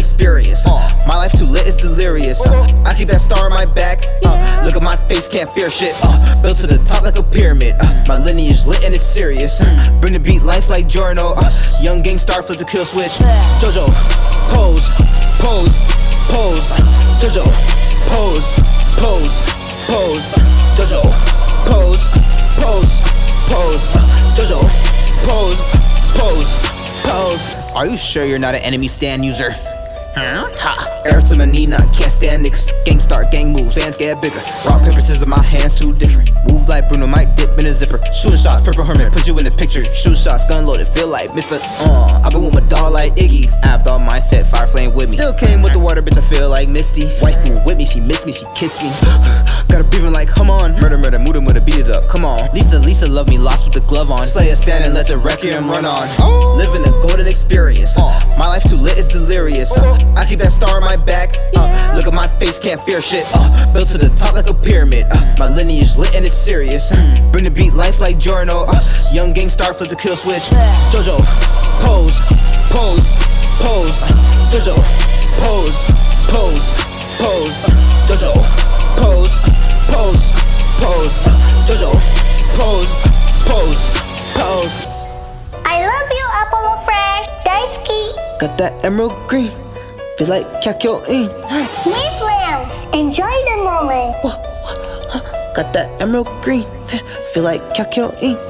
experience. Uh, my life too lit, it's delirious. Uh, I keep that star on my back. Uh, look at my face, can't fear shit. Uh, built to the top like a pyramid. Uh, my lineage lit and it's serious. Uh, bring the beat life like Giorno. Uh, young gang star flip the kill switch. Jojo, pose, pose, pose. Jojo, pose, pose, pose. Jojo, pose, pose, pose. Jojo, pose, pose, pose. Are you sure you're not an enemy stand user? Air to my knee, not can't stand niggas. Gang start, gang moves, fans get bigger. Rock, paper, scissors, my hands too different. Move like Bruno, might dip in a zipper. Shooting shots, purple hermit, put you in the picture. Shoot shots, gun loaded, feel like Mista Uh, i been with my dog like Iggy. After all mindset, fire flame with me. Still came with the water, bitch, I feel like Misty. Waifu with me, she miss me, she kiss me. Like, come on. Murder, murder, with a beat it up, come on. Lisa, Lisa, love me, lost with the glove on. Slay a stand and let the requiem run on. Living a golden experience. My life too lit, it's delirious. Uh, I keep that star on my back. Uh, look at my face, can't fear shit. Uh, built to the top like a pyramid. Uh, my lineage lit and it's serious. Uh, bring the beat life like Giorno. Uh, young gang star flip the kill switch. Jojo, pose, pose. Got that emerald green, feel like Kakyoin. Live well. Enjoy the moment. Got that emerald green, feel like Kakyoin.